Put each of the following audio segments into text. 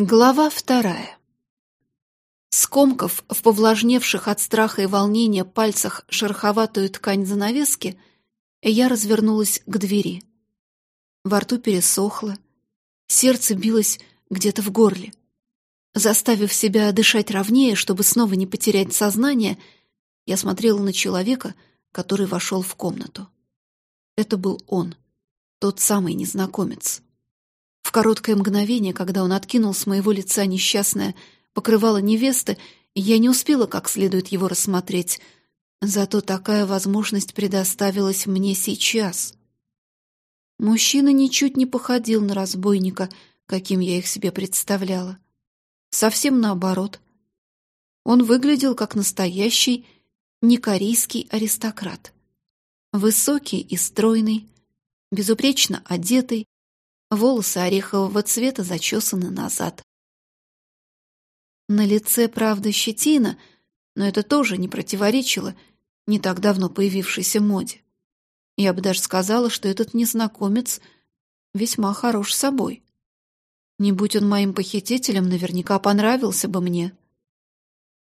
Глава вторая. Скомкав в повлажневших от страха и волнения пальцах шероховатую ткань занавески, я развернулась к двери. Во рту пересохло, сердце билось где-то в горле. Заставив себя дышать ровнее, чтобы снова не потерять сознание, я смотрела на человека, который вошел в комнату. Это был он, тот самый незнакомец. Короткое мгновение, когда он откинул с моего лица несчастное покрывало невесты, я не успела как следует его рассмотреть. Зато такая возможность предоставилась мне сейчас. Мужчина ничуть не походил на разбойника, каким я их себе представляла. Совсем наоборот. Он выглядел как настоящий некорейский аристократ. Высокий и стройный, безупречно одетый, волосы орехового цвета зачесаны назад. На лице, правда, щетина, но это тоже не противоречило не так давно появившейся моде. Я бы даже сказала, что этот незнакомец весьма хорош собой. Не будь он моим похитителем, наверняка понравился бы мне.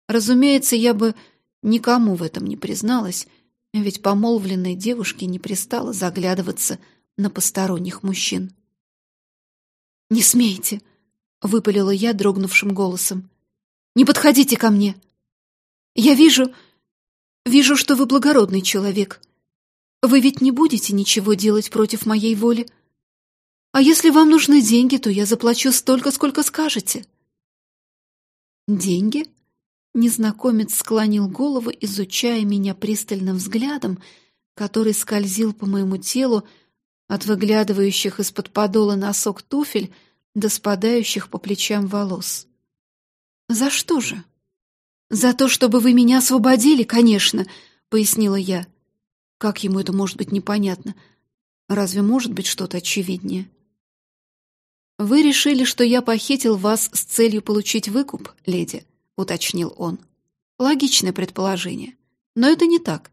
Разумеется, я бы никому в этом не призналась, ведь помолвленной девушке не пристало заглядываться на посторонних мужчин. «Не смейте!» — выпалила я дрогнувшим голосом. «Не подходите ко мне! Я вижу, вижу, что вы благородный человек. Вы ведь не будете ничего делать против моей воли. А если вам нужны деньги, то я заплачу столько, сколько скажете». «Деньги?» Незнакомец склонил голову, изучая меня пристальным взглядом, который скользил по моему телу, от выглядывающих из-под подола носок туфель до спадающих по плечам волос. «За что же?» «За то, чтобы вы меня освободили, конечно», — пояснила я. Как ему это может быть непонятно? Разве может быть что-то очевиднее? «Вы решили, что я похитил вас с целью получить выкуп, леди?» — уточнил он. «Логичное предположение. Но это не так,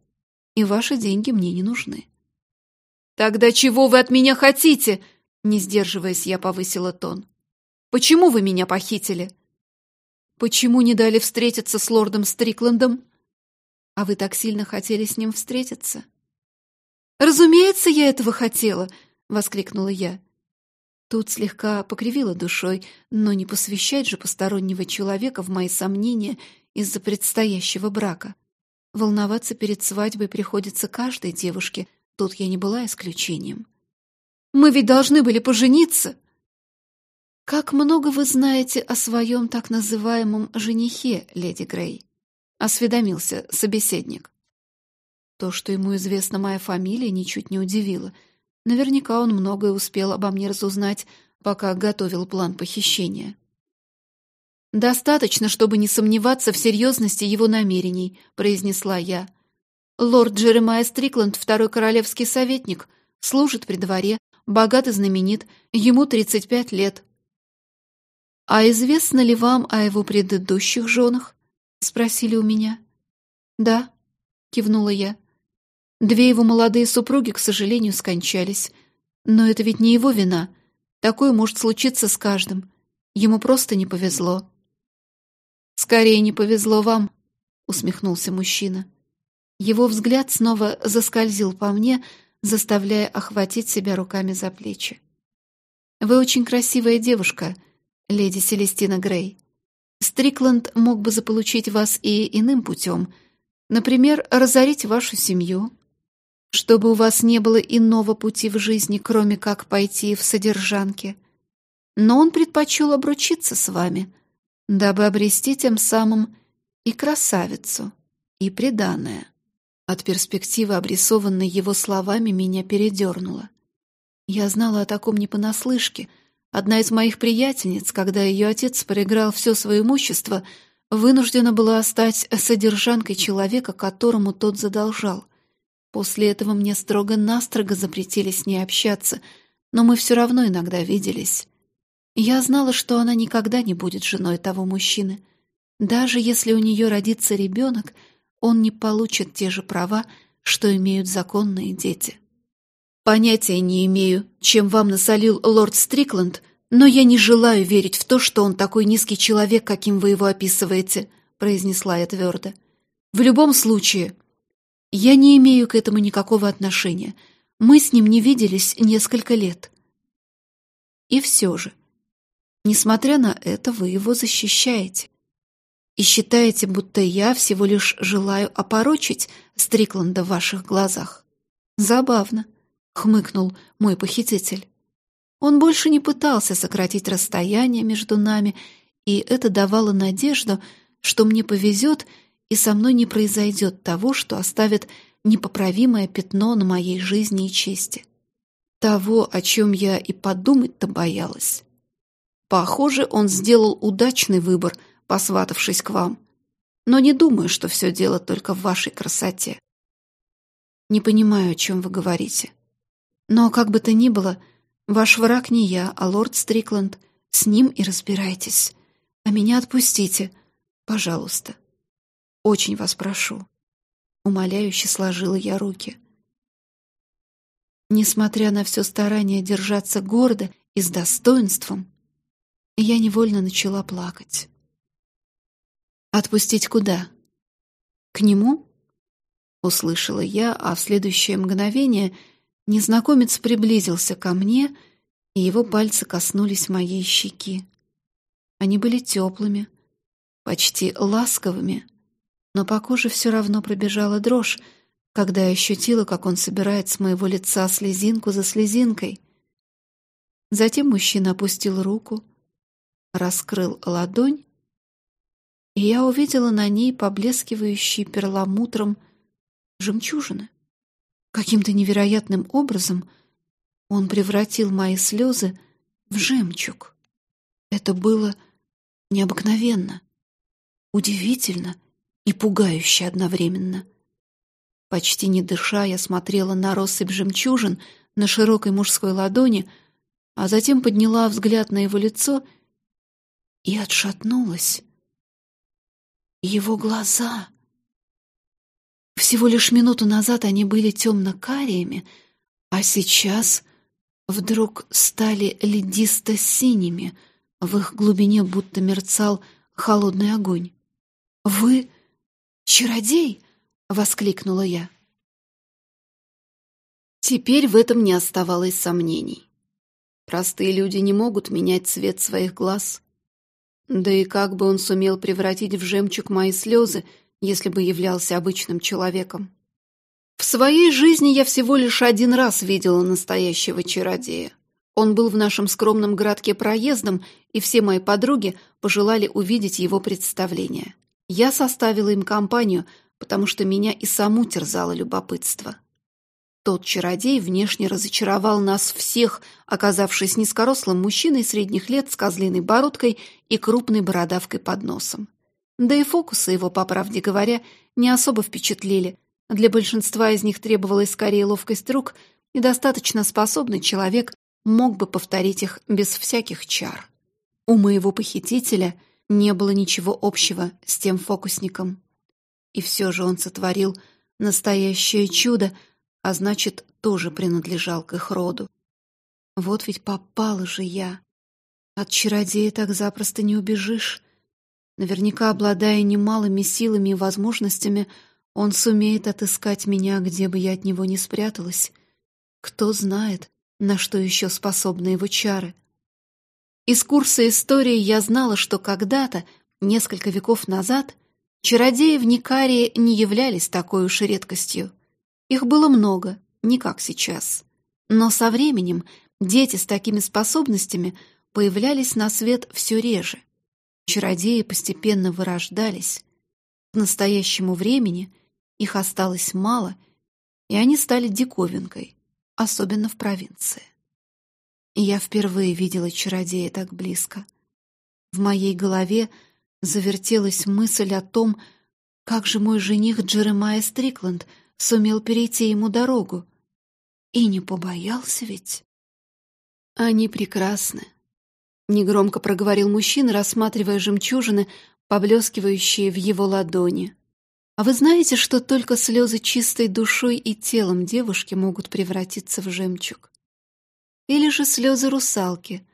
и ваши деньги мне не нужны». «Тогда чего вы от меня хотите?» Не сдерживаясь, я повысила тон. «Почему вы меня похитили?» «Почему не дали встретиться с лордом Стрикландом?» «А вы так сильно хотели с ним встретиться?» «Разумеется, я этого хотела!» — воскликнула я. Тут слегка покривила душой, но не посвящать же постороннего человека в мои сомнения из-за предстоящего брака. Волноваться перед свадьбой приходится каждой девушке — Тут я не была исключением. «Мы ведь должны были пожениться!» «Как много вы знаете о своем так называемом женихе, леди Грей?» — осведомился собеседник. То, что ему известна моя фамилия, ничуть не удивило. Наверняка он многое успел обо мне разузнать, пока готовил план похищения. «Достаточно, чтобы не сомневаться в серьезности его намерений», — произнесла я. Лорд Джеремайя Стрикланд, второй королевский советник, служит при дворе, богат и знаменит, ему 35 лет. «А известно ли вам о его предыдущих женах?» — спросили у меня. «Да», — кивнула я. «Две его молодые супруги, к сожалению, скончались. Но это ведь не его вина. Такое может случиться с каждым. Ему просто не повезло». «Скорее не повезло вам», — усмехнулся мужчина. Его взгляд снова заскользил по мне, заставляя охватить себя руками за плечи. «Вы очень красивая девушка, леди Селестина Грей. Стрикланд мог бы заполучить вас и иным путем, например, разорить вашу семью, чтобы у вас не было иного пути в жизни, кроме как пойти в содержанки. Но он предпочел обручиться с вами, дабы обрести тем самым и красавицу, и преданное. От перспективы, обрисованной его словами, меня передернуло. Я знала о таком не понаслышке. Одна из моих приятельниц, когда ее отец проиграл все свое имущество, вынуждена была стать содержанкой человека, которому тот задолжал. После этого мне строго-настрого запретили с ней общаться, но мы все равно иногда виделись. Я знала, что она никогда не будет женой того мужчины. Даже если у нее родится ребенок — он не получит те же права, что имеют законные дети. Понятия не имею, чем вам насолил лорд Стрикланд, «Но я не желаю верить в то, что он такой низкий человек, каким вы его описываете», — произнесла я твердо. «В любом случае, я не имею к этому никакого отношения. Мы с ним не виделись несколько лет». И все же, несмотря на это, вы его защищаете. И считаете, будто я всего лишь желаю опорочить Стрикланда в ваших глазах. Забавно, — хмыкнул мой похититель. Он больше не пытался сократить расстояние между нами, и это давало надежду, что мне повезет, и со мной не произойдет того, что оставит непоправимое пятно на моей жизни и чести. Того, о чем я и подумать-то боялась. Похоже, он сделал удачный выбор, посватавшись к вам. Но не думаю, что все дело только в вашей красоте. Не понимаю, о чем вы говорите. Но, как бы то ни было, Ваш враг не я, а лорд Стрикланд. С ним и разбирайтесь. А меня отпустите, пожалуйста. Очень вас прошу. Умоляюще сложила я руки. Несмотря на все старание держаться гордо и с достоинством, я невольно начала плакать. «Отпустить куда? К нему?» — услышала я, а в следующее мгновение — Незнакомец приблизился ко мне, и его пальцы коснулись моей щеки. Они были теплыми, почти ласковыми, но по коже все равно пробежала дрожь, когда я ощутила, как он собирает с моего лица слезинку за слезинкой. Затем мужчина опустил руку, раскрыл ладонь, и я увидела на ней поблескивающие перламутром жемчужины. Каким-то невероятным образом он превратил мои слезы в жемчуг. Это было необыкновенно, удивительно и пугающе одновременно. Почти не дыша, я смотрела на россыпь жемчужин на широкой мужской ладони, а затем подняла взгляд на его лицо и отшатнулась. Его глаза — всего лишь минуту назад они были темно-кариями, а сейчас вдруг стали ледисто-синими, в их глубине будто мерцал холодный огонь. «Вы чародей?» — воскликнула я. Теперь в этом не оставалось сомнений. Простые люди не могут менять цвет своих глаз. Да и как бы он сумел превратить в жемчуг мои слезы, если бы являлся обычным человеком. В своей жизни я всего лишь один раз видела настоящего чародея. Он был в нашем скромном городке проездом, и все мои подруги пожелали увидеть его представление. Я составила им компанию, потому что меня и саму терзало любопытство. Тот чародей внешне разочаровал нас всех, оказавшись низкорослым мужчиной средних лет с козлиной бородкой и крупной бородавкой под носом. Да и фокусы его, по правде говоря, не особо впечатлили. Для большинства из них требовалась скорее ловкость рук, и достаточно способный человек мог бы повторить их без всяких чар. У моего похитителя не было ничего общего с тем фокусником. И все же он сотворил настоящее чудо, а значит, тоже принадлежал к их роду. Вот ведь попала же я. От чародея так запросто не убежишь. Наверняка, обладая немалыми силами и возможностями, он сумеет отыскать меня, где бы я от него не спряталась. Кто знает, на что еще способны его чары. Из курса истории я знала, что когда-то, несколько веков назад, чародеи в Никарии не являлись такой уж редкостью. Их было много, не как сейчас. Но со временем дети с такими способностями появлялись на свет все реже. Чародеи постепенно вырождались. К настоящему времени их осталось мало, и они стали диковинкой, особенно в провинции. И я впервые видела чародея так близко. В моей голове завертелась мысль о том, как же мой жених Джеремайя Стрикланд сумел перейти ему дорогу. И не побоялся ведь. Они прекрасны, Негромко проговорил мужчина, рассматривая жемчужины, поблескивающие в его ладони. А вы знаете, что только слезы чистой душой и телом девушки могут превратиться в жемчуг? Или же слезы русалки?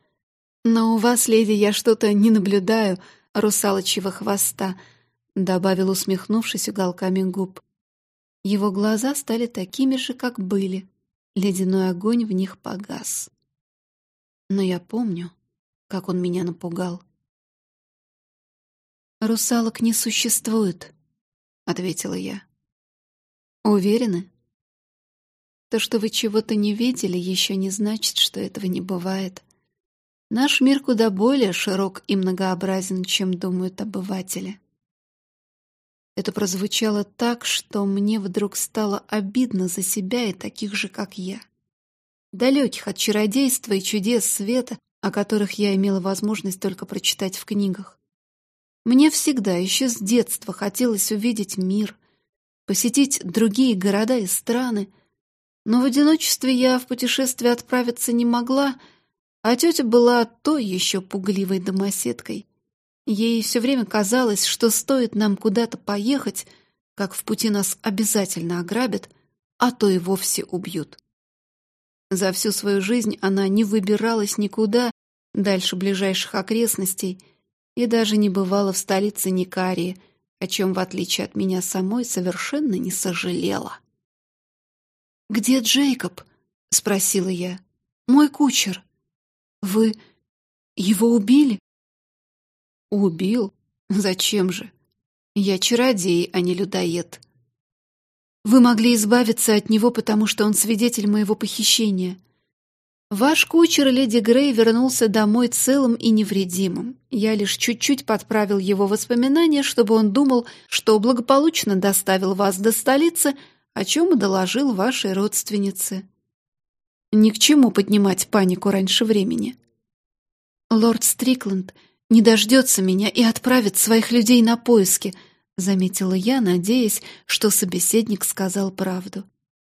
«Но у вас, леди, я что-то не наблюдаю русалочьего хвоста», добавил, усмехнувшись уголками губ. Его глаза стали такими же, как были. Ледяной огонь в них погас. Но я помню, как он меня напугал. «Русалок не существует», — ответила я. «Уверены?» То, что вы чего-то не видели, еще не значит, что этого не бывает. Наш мир куда более широк и многообразен, чем думают обыватели. Это прозвучало так, что мне вдруг стало обидно за себя и таких же, как я. Далеких от чародейства и чудес света, о которых я имела возможность только прочитать в книгах. Мне всегда, еще с детства, хотелось увидеть мир, посетить другие города и страны, но в одиночестве я в путешествие отправиться не могла, а тетя была той еще пугливой домоседкой — Ей все время казалось, что стоит нам куда-то поехать, как в пути нас обязательно ограбят, а то и вовсе убьют. За всю свою жизнь она не выбиралась никуда дальше ближайших окрестностей и даже не бывала в столице Никарии, о чем, в отличие от меня самой, совершенно не сожалела. «Где Джейкоб?» — спросила я. «Мой кучер. Вы его убили?» Убил? Зачем же? Я чародей, а не людоед. Вы могли избавиться от него, потому что он свидетель моего похищения. Ваш кучер, леди Грей, вернулся домой целым и невредимым. Я лишь чуть-чуть подправил его воспоминания, чтобы он думал, что благополучно доставил вас до столицы, о чем и доложил вашей родственнице. Ни к чему поднимать панику раньше времени. Лорд Стрикленд не дождется меня и отправит своих людей на поиски», — заметила я, надеясь, что собеседник сказал правду.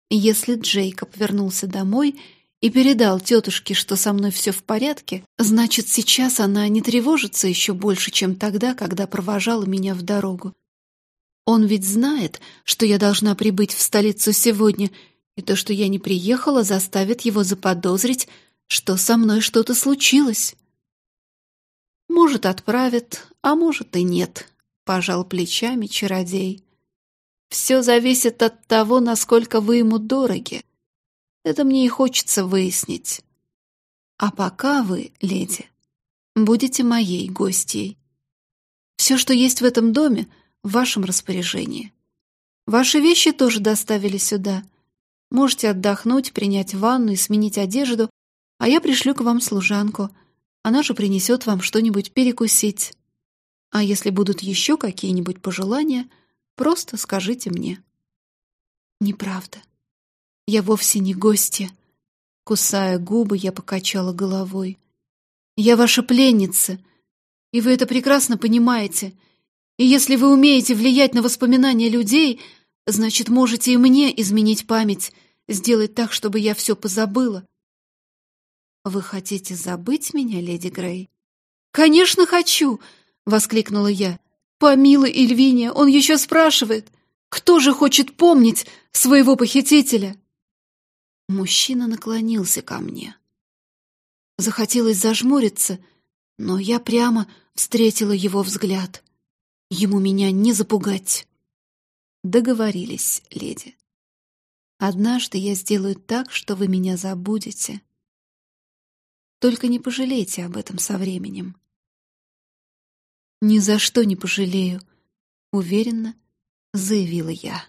«Если Джейкоб вернулся домой и передал тетушке, что со мной все в порядке, значит, сейчас она не тревожится еще больше, чем тогда, когда провожала меня в дорогу. Он ведь знает, что я должна прибыть в столицу сегодня, и то, что я не приехала, заставит его заподозрить, что со мной что-то случилось». Может, отправит, а может и нет, пожал плечами чародей. Все зависит от того, насколько вы ему дороги. Это мне и хочется выяснить. А пока вы, леди, будете моей гостьей. Все, что есть в этом доме, в вашем распоряжении. Ваши вещи тоже доставили сюда. Можете отдохнуть, принять ванну и сменить одежду, а я пришлю к вам служанку — она же принесет вам что-нибудь перекусить. А если будут еще какие-нибудь пожелания, просто скажите мне. Неправда. Я вовсе не гостья. Кусая губы, я покачала головой. Я ваша пленница, и вы это прекрасно понимаете. И если вы умеете влиять на воспоминания людей, значит, можете и мне изменить память, сделать так, чтобы я все позабыла. «Вы хотите забыть меня, леди Грей?» «Конечно хочу!» — воскликнула я. «Помилуй, Эльвиния, он еще спрашивает, кто же хочет помнить своего похитителя?» Мужчина наклонился ко мне. Захотелось зажмуриться, но я прямо встретила его взгляд. Ему меня не запугать. Договорились, леди. Однажды я сделаю так, что вы меня забудете. Только не пожалейте об этом со временем. «Ни за что не пожалею», — уверенно заявила я.